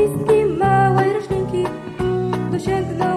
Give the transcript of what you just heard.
Ты снимала рожденький душек, но